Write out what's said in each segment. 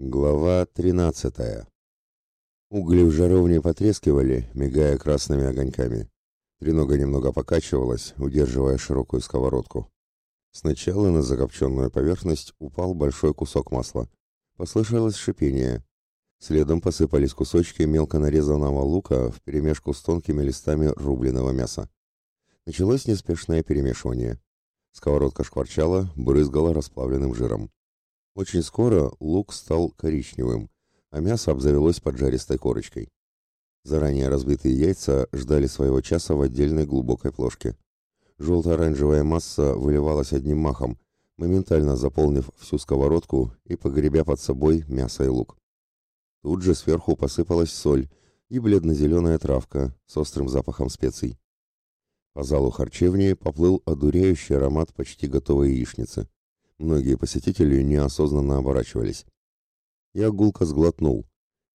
Глава 13. Угли в жаровне потрескивали, мигая красными огоньками. Тренога немного покачивалась, удерживая широкую сковородку. Сначала на закопченную поверхность упал большой кусок масла. Послышалось шипение. Следом посыпались кусочки мелко нарезанного лука вперемешку с тонкими листами рубленого мяса. Началось неспешное перемешивание. Сковородка шкварчала, брызгала расплавленным жиром. Очень скоро лук стал коричневым, а мясо обзавелось поджаристой корочкой. Заранее разбитые яйца ждали своего часа в отдельной глубокой плошке. Желто-оранжевая масса выливалась одним махом, моментально заполнив всю сковородку и погребя под собой мясо и лук. Тут же сверху посыпалась соль и бледно-зеленая травка с острым запахом специй. По залу харчевни поплыл одуряющий аромат почти готовой яичницы. Многие посетители неосознанно оборачивались. Я гулко сглотнул.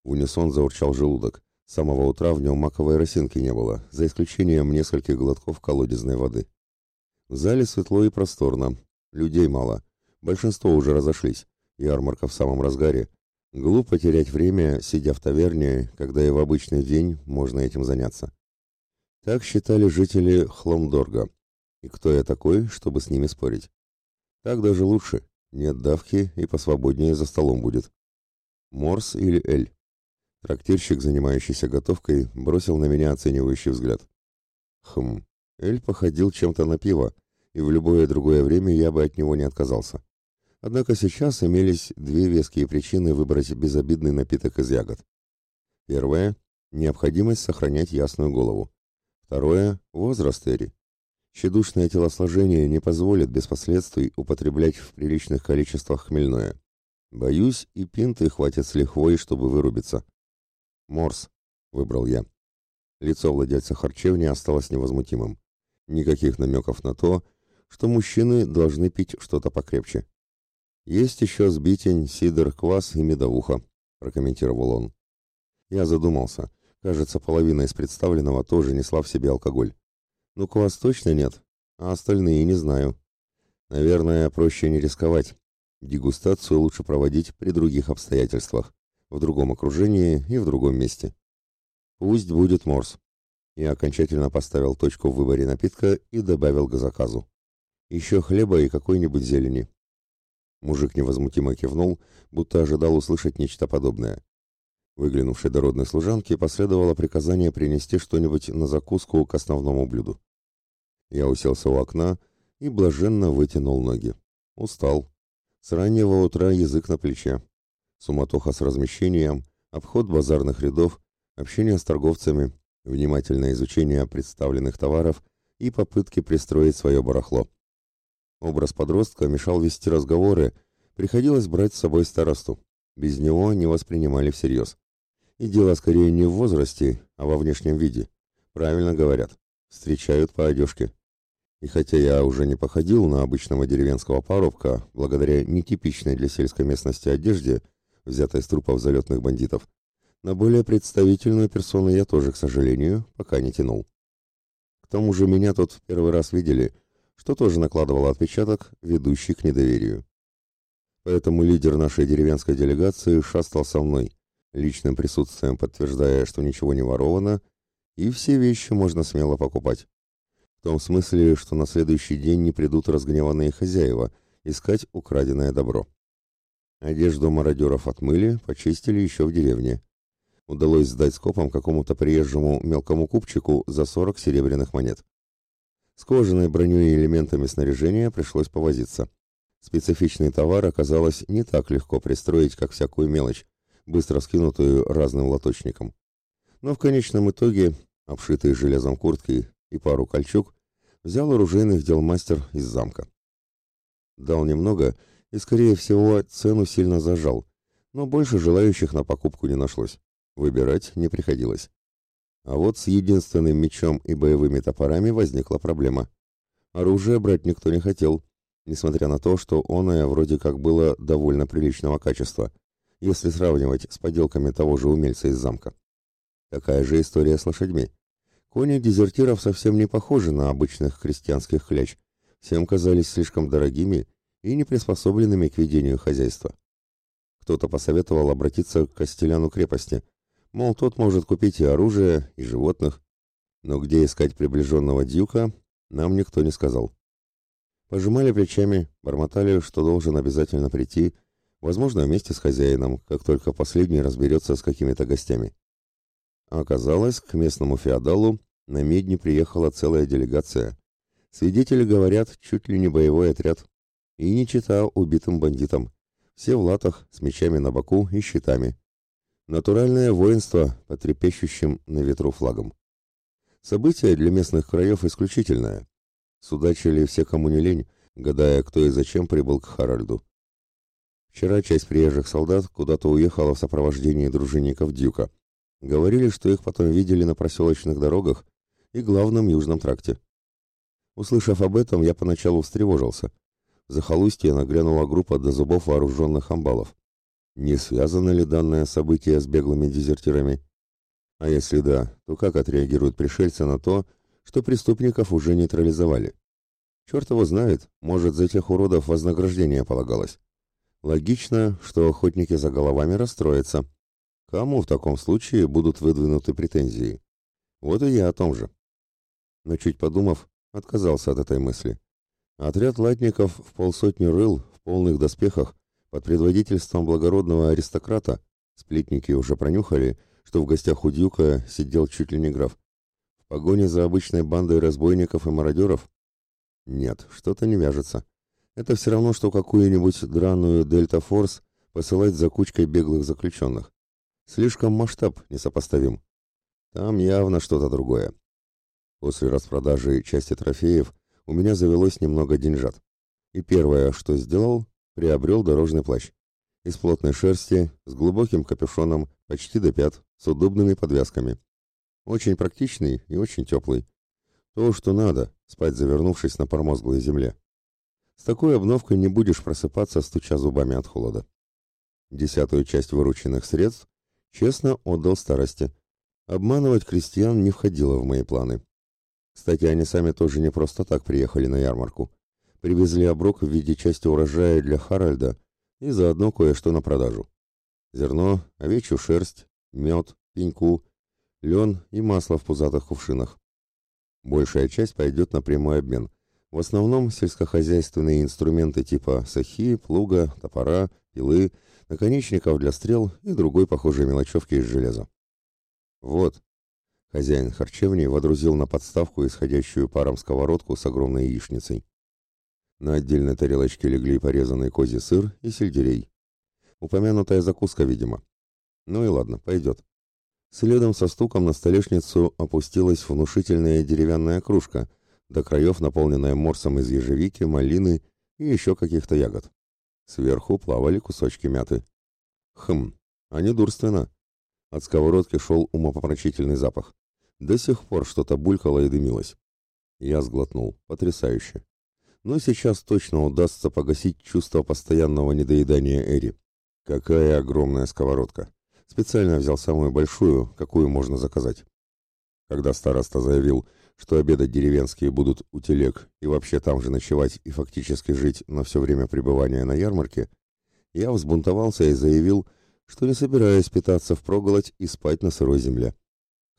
В унисон заурчал желудок. С самого утра в нем маковой росинки не было, за исключением нескольких глотков колодезной воды. В зале светло и просторно. Людей мало. Большинство уже разошлись. Ярмарка в самом разгаре. Глупо терять время, сидя в таверне, когда и в обычный день можно этим заняться. Так считали жители Хломдорга. И кто я такой, чтобы с ними спорить? Так даже лучше. Нет давки и посвободнее за столом будет. Морс или Эль? Трактирщик, занимающийся готовкой, бросил на меня оценивающий взгляд. Хм, Эль походил чем-то на пиво, и в любое другое время я бы от него не отказался. Однако сейчас имелись две веские причины выбрать безобидный напиток из ягод. Первое – необходимость сохранять ясную голову. Второе – возраст Эри. Щедушное телосложение не позволит без последствий употреблять в приличных количествах хмельное. Боюсь, и пинты хватит с лихвой, чтобы вырубиться. Морс, выбрал я. Лицо владельца харчевни осталось невозмутимым. Никаких намеков на то, что мужчины должны пить что-то покрепче. Есть еще сбитень, сидр, квас и медовуха, прокомментировал он. Я задумался. Кажется, половина из представленного тоже несла в себе алкоголь. Ну, квас точно нет, а остальные не знаю. Наверное, проще не рисковать. Дегустацию лучше проводить при других обстоятельствах, в другом окружении и в другом месте. Пусть будет морс. Я окончательно поставил точку в выборе напитка и добавил к заказу. Еще хлеба и какой-нибудь зелени. Мужик невозмутимо кивнул, будто ожидал услышать нечто подобное. Выглянувшей дородной служанке последовало приказание принести что-нибудь на закуску к основному блюду. Я уселся у окна и блаженно вытянул ноги. Устал. С раннего утра язык на плече. Суматоха с размещением, обход базарных рядов, общение с торговцами, внимательное изучение представленных товаров и попытки пристроить свое барахло. Образ подростка мешал вести разговоры, приходилось брать с собой старосту. Без него не воспринимали всерьез. И дело скорее не в возрасте, а во внешнем виде. Правильно говорят. Встречают по одежке. И хотя я уже не походил на обычного деревенского парубка, благодаря нетипичной для сельской местности одежде, взятой с трупов залетных бандитов, на более представительную персону я тоже, к сожалению, пока не тянул. К тому же меня тут в первый раз видели, что тоже накладывало отпечаток, ведущий к недоверию. Поэтому лидер нашей деревенской делегации шастал со мной, личным присутствием подтверждая, что ничего не воровано, и все вещи можно смело покупать. В том смысле, что на следующий день не придут разгневанные хозяева искать украденное добро. Одежду мародеров отмыли, почистили еще в деревне. Удалось сдать скопом какому-то приезжему мелкому купчику за 40 серебряных монет. С кожаной броней и элементами снаряжения пришлось повозиться. Специфичный товар оказалось не так легко пристроить, как всякую мелочь, быстро скинутую разным лоточником. Но в конечном итоге, обшитые железом куртки и пару кольчуг, взял оружейных дел мастер из замка. Дал немного и, скорее всего, цену сильно зажал, но больше желающих на покупку не нашлось. Выбирать не приходилось. А вот с единственным мечом и боевыми топорами возникла проблема. Оружие брать никто не хотел, несмотря на то, что оное вроде как было довольно приличного качества – если сравнивать с поделками того же умельца из замка. Такая же история с лошадьми. Кони дезертиров совсем не похожи на обычных крестьянских хляч, всем казались слишком дорогими и не приспособленными к ведению хозяйства. Кто-то посоветовал обратиться к Костеляну крепости, мол, тот может купить и оружие, и животных. Но где искать приближенного дюка, нам никто не сказал. Пожимали плечами, бормотали, что должен обязательно прийти, возможно, вместе с хозяином, как только последний разберется с какими-то гостями. Оказалось, к местному феодалу на Медне приехала целая делегация. Свидетели говорят, чуть ли не боевой отряд. И не чита убитым бандитам. Все в латах, с мечами на боку и щитами. Натуральное воинство под трепещущим на ветру флагом. Событие для местных краев исключительное. Судачили все, кому не лень, гадая, кто и зачем прибыл к Харальду. Вчера часть приезжих солдат куда-то уехала в сопровождении дружинников Дюка. Говорили, что их потом видели на проселочных дорогах и главном южном тракте. Услышав об этом, я поначалу встревожился. За захолустье наглянула группа до зубов вооруженных амбалов. Не связано ли данное событие с беглыми дезертирами? А если да, то как отреагируют пришельцы на то, что преступников уже нейтрализовали? Черт его знает, может, за тех уродов вознаграждение полагалось. Логично, что охотники за головами расстроятся. Кому в таком случае будут выдвинуты претензии? Вот и я о том же. Но чуть подумав, отказался от этой мысли. Отряд латников в полсотни рыл в полных доспехах под предводительством благородного аристократа, сплетники уже пронюхали, что в гостях у Дюка сидел чуть ли не граф. В погоне за обычной бандой разбойников и мародеров? Нет, что-то не вяжется. Это все равно, что какую-нибудь драную Дельта-Форс посылать за кучкой беглых заключенных. Слишком масштаб несопоставим. Там явно что-то другое. После распродажи части трофеев у меня завелось немного деньжат. И первое, что сделал, приобрел дорожный плащ. Из плотной шерсти, с глубоким капюшоном, почти до пят, с удобными подвязками. Очень практичный и очень теплый. То, что надо, спать завернувшись на промозглой земле. С такой обновкой не будешь просыпаться, стуча зубами от холода. Десятую часть вырученных средств честно отдал старости. Обманывать крестьян не входило в мои планы. Кстати, они сами тоже не просто так приехали на ярмарку привезли оброк в виде части урожая для Харальда и заодно кое-что на продажу. Зерно, овечью шерсть, мед, пеньку, лен и масло в пузатых кувшинах. Большая часть пойдет на прямой обмен. В основном сельскохозяйственные инструменты типа сахи, плуга, топора, пилы, наконечников для стрел и другой похожей мелочевки из железа. Вот. Хозяин харчевни водрузил на подставку исходящую паром сковородку с огромной яичницей. На отдельной тарелочке легли порезанный козий сыр и сельдерей. Упомянутая закуска, видимо. Ну и ладно, пойдет. Следом со стуком на столешницу опустилась внушительная деревянная кружка, до краев наполненная морсом из ежевики, малины и еще каких-то ягод. Сверху плавали кусочки мяты. Хм, а недурственно. От сковородки шел умопомрачительный запах. До сих пор что-то булькало и дымилось. Я сглотнул. Потрясающе но сейчас точно удастся погасить чувство постоянного недоедания Эри. Какая огромная сковородка! Специально взял самую большую, какую можно заказать. Когда староста заявил, что обедать деревенские будут у телег и вообще там же ночевать и фактически жить на все время пребывания на ярмарке, я взбунтовался и заявил, что не собираюсь питаться впроголодь и спать на сырой земле.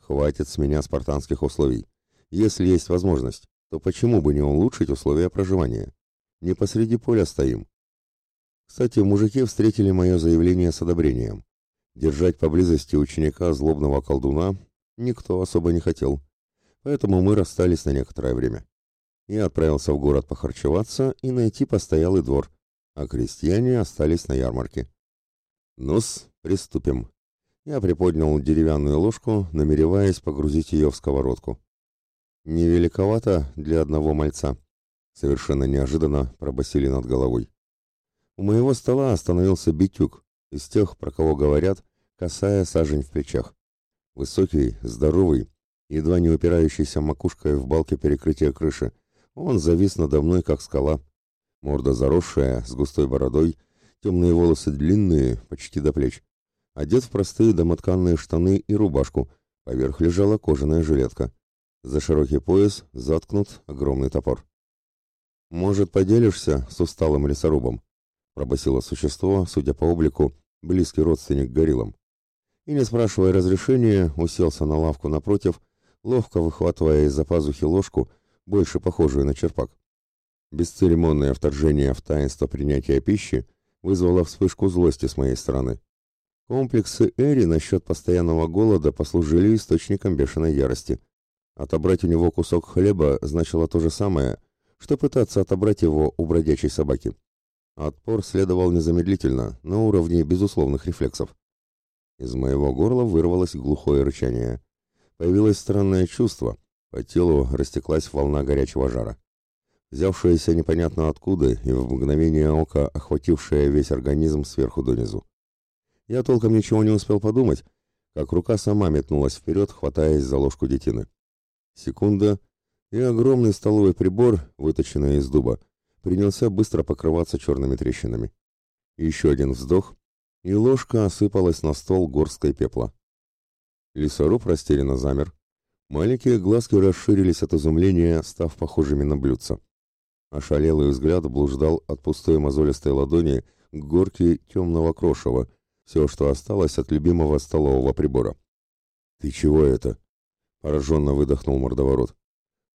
Хватит с меня спартанских условий, если есть возможность то почему бы не улучшить условия проживания? Не посреди поля стоим. Кстати, мужики встретили мое заявление с одобрением. Держать поблизости ученика злобного колдуна никто особо не хотел, поэтому мы расстались на некоторое время. Я отправился в город похарчеваться и найти постоялый двор, а крестьяне остались на ярмарке. Ну-с, приступим. Я приподнял деревянную ложку, намереваясь погрузить ее в сковородку. «Невеликовато для одного мальца», — совершенно неожиданно пробасили над головой. У моего стола остановился битюк, из тех, про кого говорят, касая сажень в плечах. Высокий, здоровый, едва не упирающийся макушкой в балке перекрытия крыши, он завис надо мной, как скала. Морда заросшая, с густой бородой, темные волосы длинные, почти до плеч. Одет в простые домотканные штаны и рубашку, поверх лежала кожаная жилетка. За широкий пояс заткнут огромный топор. «Может, поделишься с усталым лесорубом?» — пробасило существо, судя по облику, близкий родственник гориллам. И, не спрашивая разрешения, уселся на лавку напротив, ловко выхватывая из-за пазухи ложку, больше похожую на черпак. Бесцеремонное вторжение в таинство принятия пищи вызвало вспышку злости с моей стороны. Комплексы Эри насчет постоянного голода послужили источником бешеной ярости. Отобрать у него кусок хлеба значило то же самое, что пытаться отобрать его у бродячей собаки. Отпор следовал незамедлительно, на уровне безусловных рефлексов. Из моего горла вырвалось глухое рычание. Появилось странное чувство, по телу растеклась волна горячего жара. Взявшаяся непонятно откуда и в мгновение ока охватившая весь организм сверху донизу. Я толком ничего не успел подумать, как рука сама метнулась вперед, хватаясь за ложку детины. Секунда, и огромный столовый прибор, выточенный из дуба, принялся быстро покрываться черными трещинами. Еще один вздох, и ложка осыпалась на стол горсткой пепла. Лесоруб растерянно замер. Маленькие глазки расширились от изумления, став похожими на блюдца. Ошалелый взгляд блуждал от пустой мозолистой ладони к горке темного крошева, все, что осталось от любимого столового прибора. «Ты чего это?» — пораженно выдохнул мордоворот.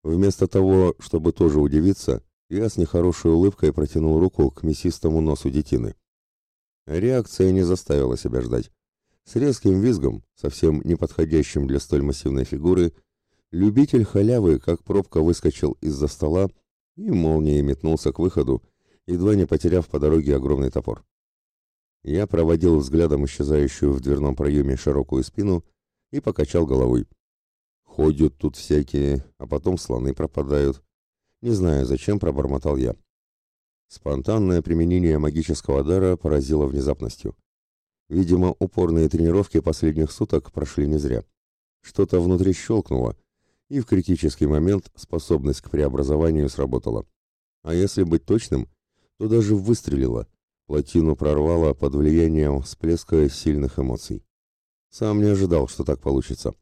Вместо того, чтобы тоже удивиться, я с нехорошей улыбкой протянул руку к мясистому носу детины. Реакция не заставила себя ждать. С резким визгом, совсем не подходящим для столь массивной фигуры, любитель халявы, как пробка, выскочил из-за стола и молнией метнулся к выходу, едва не потеряв по дороге огромный топор. Я проводил взглядом исчезающую в дверном проеме широкую спину и покачал головой. Ходят тут всякие, а потом слоны пропадают. Не знаю, зачем пробормотал я. Спонтанное применение магического дара поразило внезапностью. Видимо, упорные тренировки последних суток прошли не зря. Что-то внутри щелкнуло, и в критический момент способность к преобразованию сработала. А если быть точным, то даже выстрелила, плотину прорвало под влиянием всплеска сильных эмоций. Сам не ожидал, что так получится.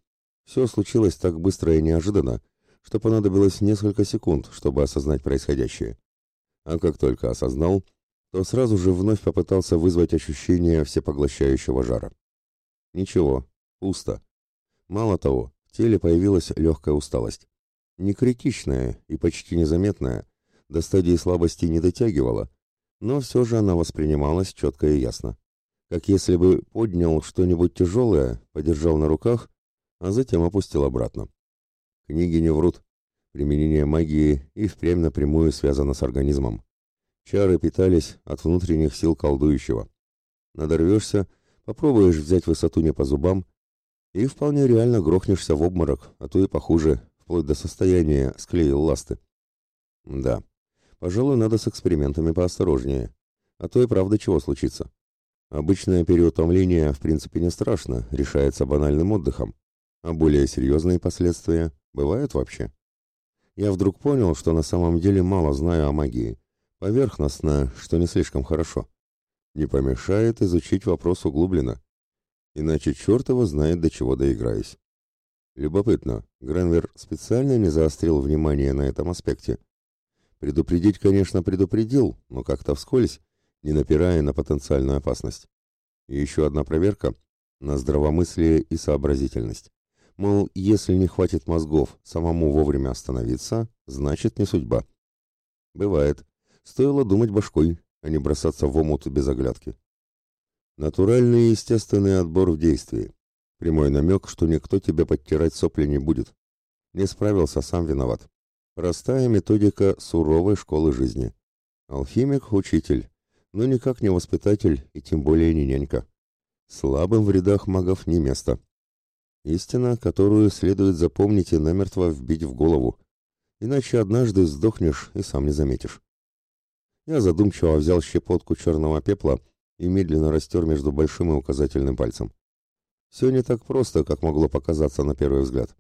Все случилось так быстро и неожиданно, что понадобилось несколько секунд, чтобы осознать происходящее а как только осознал, то сразу же вновь попытался вызвать ощущение всепоглощающего жара. Ничего, пусто. Мало того, в теле появилась легкая усталость. Не критичная и почти незаметная, до стадии слабости не дотягивала, но все же она воспринималась четко и ясно. Как если бы поднял что-нибудь тяжелое, подержал на руках, а затем опустил обратно. Книги не врут. Применение магии и впрямь напрямую связано с организмом. Чары питались от внутренних сил колдующего. Надорвешься, попробуешь взять высоту не по зубам, и вполне реально грохнешься в обморок, а то и похуже, вплоть до состояния склеил ласты. Да, пожалуй, надо с экспериментами поосторожнее, а то и правда чего случится. Обычное переутомление в принципе не страшно, решается банальным отдыхом, а более серьезные последствия бывают вообще я вдруг понял, что на самом деле мало знаю о магии. Поверхностно, что не слишком хорошо. Не помешает изучить вопрос углубленно. Иначе черт его знает, до чего доиграюсь. Любопытно, Гренвер специально не заострил внимание на этом аспекте. Предупредить, конечно, предупредил, но как-то вскользь, не напирая на потенциальную опасность. И еще одна проверка на здравомыслие и сообразительность. Мол, если не хватит мозгов самому вовремя остановиться, значит не судьба. Бывает. Стоило думать башкой, а не бросаться в омут без оглядки. Натуральный и естественный отбор в действии. Прямой намек, что никто тебе подтирать сопли не будет. Не справился, сам виноват. Простая методика суровой школы жизни. Алхимик – учитель, но никак не воспитатель и тем более не нянька. Слабым в рядах магов не место. Истина, которую следует запомнить и намертво вбить в голову. Иначе однажды сдохнешь и сам не заметишь. Я задумчиво взял щепотку черного пепла и медленно растер между большим и указательным пальцем. Все не так просто, как могло показаться на первый взгляд.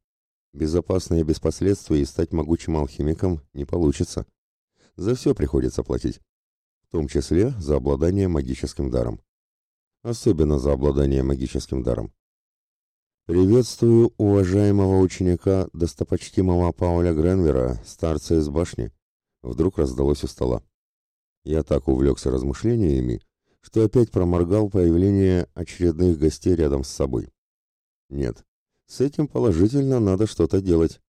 Безопасно и без последствий стать могучим алхимиком не получится. За все приходится платить. В том числе за обладание магическим даром. Особенно за обладание магическим даром. «Приветствую уважаемого ученика, достопочтимого Пауля Гренвера, старца из башни», — вдруг раздалось у стола. Я так увлекся размышлениями, что опять проморгал появление очередных гостей рядом с собой. Нет, с этим положительно надо что-то делать.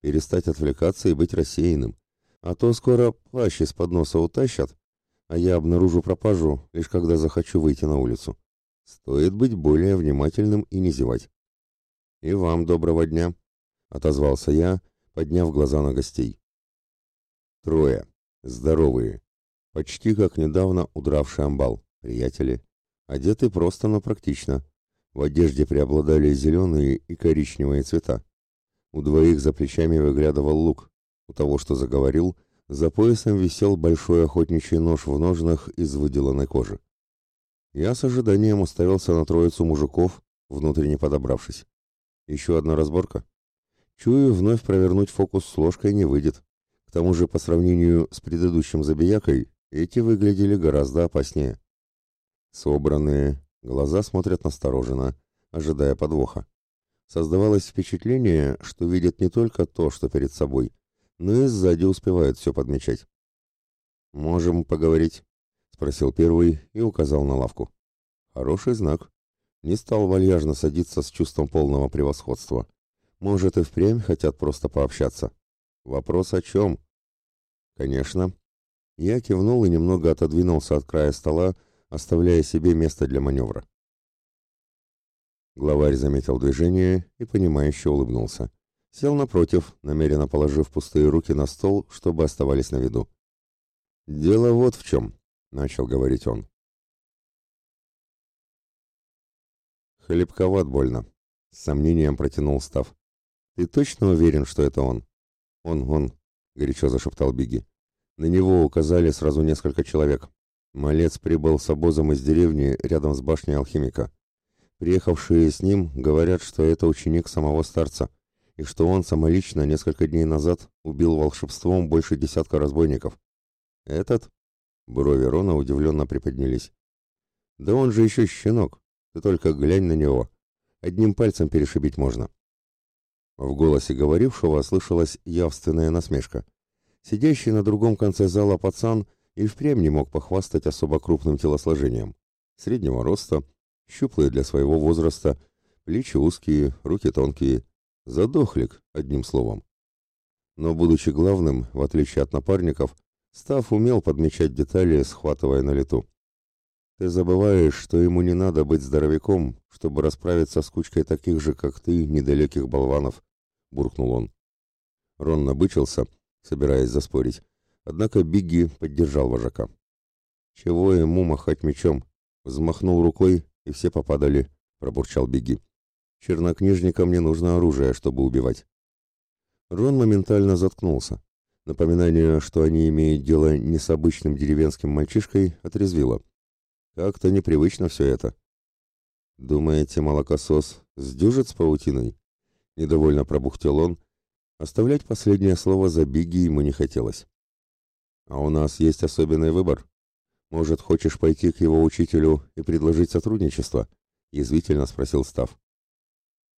Перестать отвлекаться и быть рассеянным. А то скоро плащ из-под носа утащат, а я обнаружу пропажу, лишь когда захочу выйти на улицу. Стоит быть более внимательным и не зевать. «И вам доброго дня», — отозвался я, подняв глаза на гостей. Трое. Здоровые. Почти как недавно удравший амбал. Приятели. Одеты просто, но практично. В одежде преобладали зеленые и коричневые цвета. У двоих за плечами выглядывал лук. У того, что заговорил, за поясом висел большой охотничий нож в ножнах из выделанной кожи. Я с ожиданием уставился на троицу мужиков, внутренне подобравшись. Еще одна разборка. Чую, вновь провернуть фокус с ложкой не выйдет. К тому же, по сравнению с предыдущим забиякой, эти выглядели гораздо опаснее. Собранные, глаза смотрят настороженно, ожидая подвоха. Создавалось впечатление, что видят не только то, что перед собой, но и сзади успевают все подмечать. «Можем поговорить?» — спросил первый и указал на лавку. «Хороший знак. Не стал вальяжно садиться с чувством полного превосходства. Может, и впрямь хотят просто пообщаться. Вопрос о чем?» «Конечно». Я кивнул и немного отодвинулся от края стола, оставляя себе место для маневра. Главарь заметил движение и, понимающе улыбнулся. Сел напротив, намеренно положив пустые руки на стол, чтобы оставались на виду. «Дело вот в чем», — начал говорить он. «Хлебковат больно», — с сомнением протянул Став. «Ты точно уверен, что это он?» «Он, он», — горячо зашептал Биги. На него указали сразу несколько человек. Малец прибыл с обозом из деревни рядом с башней алхимика. Приехавшие с ним говорят, что это ученик самого старца и что он самолично несколько дней назад убил волшебством больше десятка разбойников. Этот? Брови Рона удивленно приподнялись. Да он же еще щенок. Ты только глянь на него. Одним пальцем перешибить можно. В голосе говорившего слышалась явственная насмешка. Сидящий на другом конце зала пацан и впрямь не мог похвастать особо крупным телосложением. Среднего роста, щуплый для своего возраста, плечи узкие, руки тонкие, Задохлик, одним словом. Но, будучи главным, в отличие от напарников, Став умел подмечать детали, схватывая на лету. Ты забываешь, что ему не надо быть здоровяком, чтобы расправиться с кучкой таких же, как ты, недалеких болванов, — буркнул он. Рон набычился, собираясь заспорить, однако Бигги поддержал вожака. «Чего ему махать мечом?» Взмахнул рукой, и все попадали, — пробурчал Бигги. Чернокнижникам не нужно оружие, чтобы убивать. Рон моментально заткнулся. Напоминание, что они имеют дело не с обычным деревенским мальчишкой, отрезвило. Как-то непривычно все это. «Думаете, молокосос сдюжит с паутиной?» Недовольно пробухтел он. Оставлять последнее слово за Бигги ему не хотелось. «А у нас есть особенный выбор. Может, хочешь пойти к его учителю и предложить сотрудничество?» Язвительно спросил Став.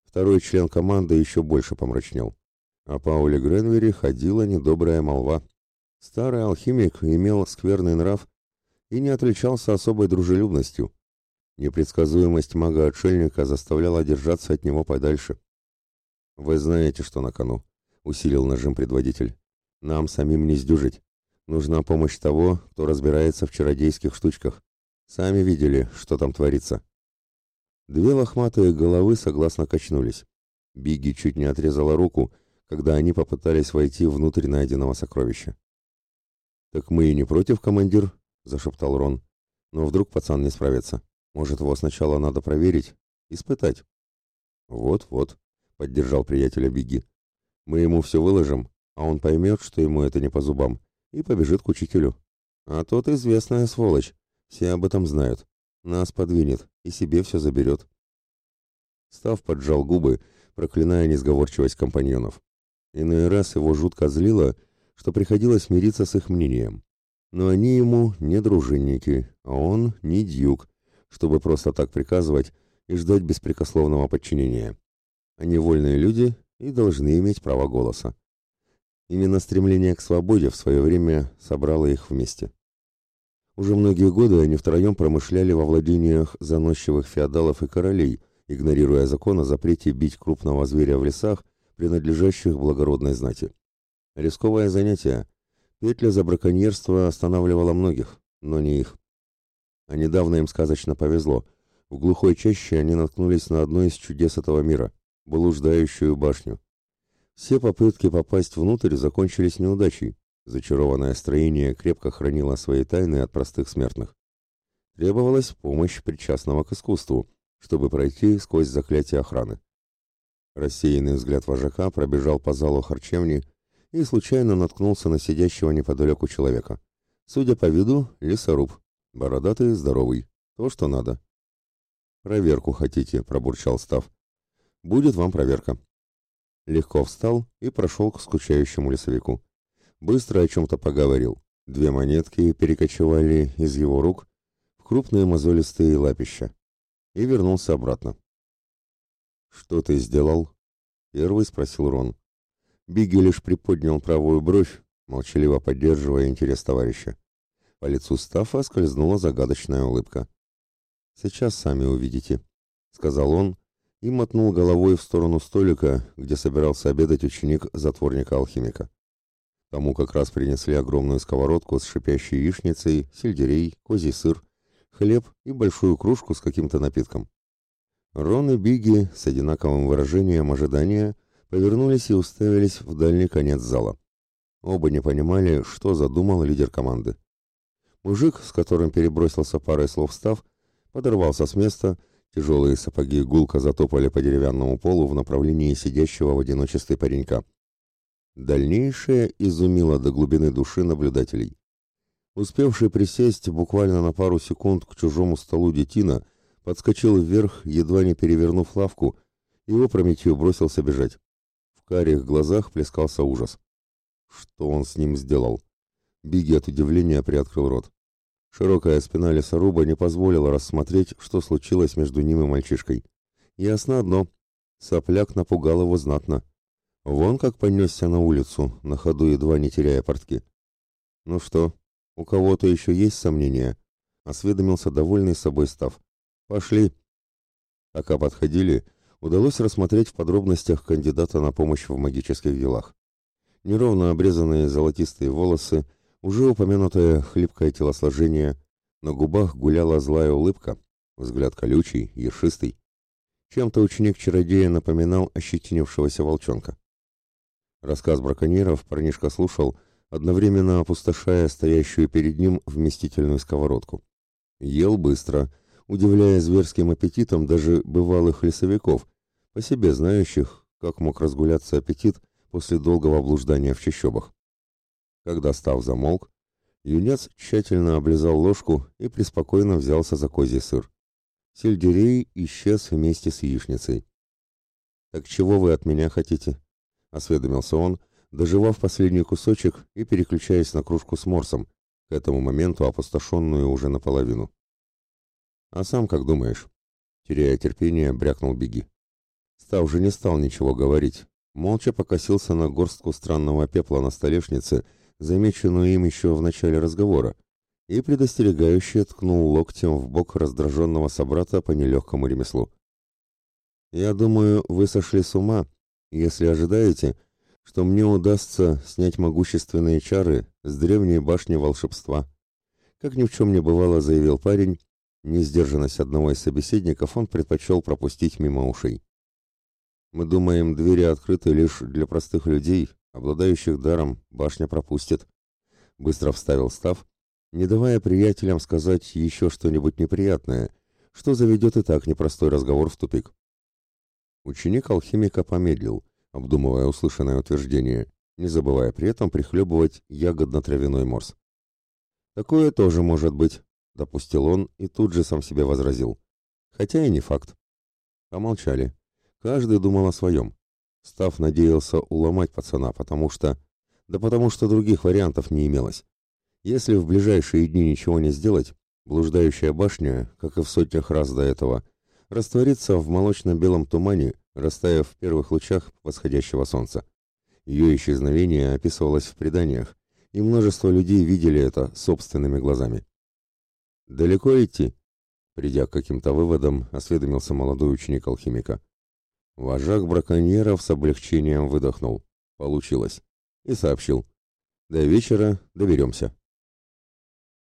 Второй член команды еще больше помрачнел. О Пауле Гренвери ходила недобрая молва. Старый алхимик имел скверный нрав и не отличался особой дружелюбностью. Непредсказуемость мага-отшельника заставляла держаться от него подальше. «Вы знаете, что на кону», — усилил нажим предводитель. «Нам самим не сдюжить. Нужна помощь того, кто разбирается в чародейских штучках. Сами видели, что там творится. Две лохматые головы согласно качнулись. Бигги чуть не отрезала руку, когда они попытались войти внутрь найденного сокровища. «Так мы и не против, командир», — зашептал Рон. «Но вдруг пацан не справится. Может, его сначала надо проверить, испытать». «Вот-вот», — поддержал приятеля Бигги. «Мы ему все выложим, а он поймет, что ему это не по зубам, и побежит к учителю. А тот известная сволочь, все об этом знают. Нас подвинет и себе все заберет. Став поджал губы, проклиная несговорчивость компаньонов. Иной раз его жутко злило, что приходилось мириться с их мнением. Но они ему не дружинники, а он не дьюк, чтобы просто так приказывать и ждать беспрекословного подчинения. Они вольные люди и должны иметь право голоса. Именно стремление к свободе в свое время собрало их вместе. Уже многие годы они втроем промышляли во владениях заносчивых феодалов и королей, игнорируя закон о запрете бить крупного зверя в лесах, принадлежащих благородной знати. Рисковое занятие. Петля за браконьерство останавливала многих, но не их. А недавно им сказочно повезло. В глухой чаще они наткнулись на одно из чудес этого мира – блуждающую башню. Все попытки попасть внутрь закончились неудачей. Зачарованное строение крепко хранило свои тайны от простых смертных. Требовалась помощь причастного к искусству, чтобы пройти сквозь заклятие охраны. Рассеянный взгляд вожака пробежал по залу харчевни и случайно наткнулся на сидящего неподалеку человека. Судя по виду, лесоруб. Бородатый, здоровый. То, что надо. «Проверку хотите», — пробурчал Став. «Будет вам проверка». Легко встал и прошел к скучающему лесовику. Быстро о чем-то поговорил. Две монетки перекочевали из его рук в крупные мозолистые лапища. И вернулся обратно. «Что ты сделал?» — первый спросил Рон. Бигги лишь приподнял правую бровь, молчаливо поддерживая интерес товарища. По лицу Стаффа скользнула загадочная улыбка. «Сейчас сами увидите», — сказал он и мотнул головой в сторону столика, где собирался обедать ученик затворника-алхимика. Тому как раз принесли огромную сковородку с шипящей яичницей, сельдерей, козий сыр, хлеб и большую кружку с каким-то напитком. Рон и Бигги с одинаковым выражением ожидания повернулись и уставились в дальний конец зала. Оба не понимали, что задумал лидер команды. Мужик, с которым перебросился парой слов став, подорвался с места Тяжелые сапоги гулко затопали по деревянному полу в направлении сидящего в одиночестве паренька. Дальнейшее изумило до глубины души наблюдателей. Успевший присесть буквально на пару секунд к чужому столу детина, подскочил вверх, едва не перевернув лавку, и опрометью бросился бежать. Карих глазах плескался ужас. Что он с ним сделал? Биги от удивления приоткрыл рот. Широкая спина лесоруба не позволила рассмотреть, что случилось между ним и мальчишкой. Ясно одно. Сопляк напугал его знатно. Вон как понесся на улицу, на ходу едва не теряя портки. «Ну что, у кого-то еще есть сомнения?» — осведомился довольный собой став. «Пошли». Пока подходили, удалось рассмотреть в подробностях кандидата на помощь в магических делах. Неровно обрезанные золотистые волосы — уже упомянутое хлипкое телосложение, на губах гуляла злая улыбка, взгляд колючий, ершистый. Чем-то ученик-чародея напоминал ощетинившегося волчонка. Рассказ браконьеров парнишка слушал, одновременно опустошая стоящую перед ним вместительную сковородку. Ел быстро, удивляя зверским аппетитом даже бывалых лесовиков, по себе знающих, как мог разгуляться аппетит после долгого блуждания в чащобах. Когда став замолк, юнец тщательно облизал ложку и преспокойно взялся за козий сыр. Сельдерей исчез вместе с яичницей. «Так чего вы от меня хотите?» — осведомился он, доживав последний кусочек и переключаясь на кружку с морсом, к этому моменту опустошенную уже наполовину. «А сам как думаешь?» Теряя терпение, брякнул Беги. Став же не стал ничего говорить, молча покосился на горстку странного пепла на столешнице замеченную им еще в начале разговора, и предостерегающе ткнул локтем в бок раздраженного собрата по нелегкому ремеслу. «Я думаю, вы сошли с ума, если ожидаете, что мне удастся снять могущественные чары с древней башни волшебства». Как ни в чем не бывало, заявил парень, несдержанность одного из собеседников он предпочел пропустить мимо ушей. «Мы думаем, двери открыты лишь для простых людей, Обладающих даром башня пропустит. Быстро вставил став, не давая приятелям сказать еще что-нибудь неприятное, что заведет и так непростой разговор в тупик. Ученик алхимика помедлил, обдумывая услышанное утверждение, не забывая при этом прихлебывать ягодно-травяной морс. «Такое тоже может быть», — допустил он и тут же сам себе возразил. «Хотя и не факт». Помолчали. Каждый думал о своем. Став надеялся уломать пацана, потому что... Да потому что других вариантов не имелось. Если в ближайшие дни ничего не сделать, блуждающая башня, как и в сотнях раз до этого, растворится в молочно-белом тумане, растаяв в первых лучах восходящего солнца. Ее исчезновение описывалось в преданиях, и множество людей видели это собственными глазами. «Далеко идти?» Придя к каким-то выводам, осведомился молодой ученик алхимика. Вожак браконьеров с облегчением выдохнул. Получилось. И сообщил. До вечера доберемся.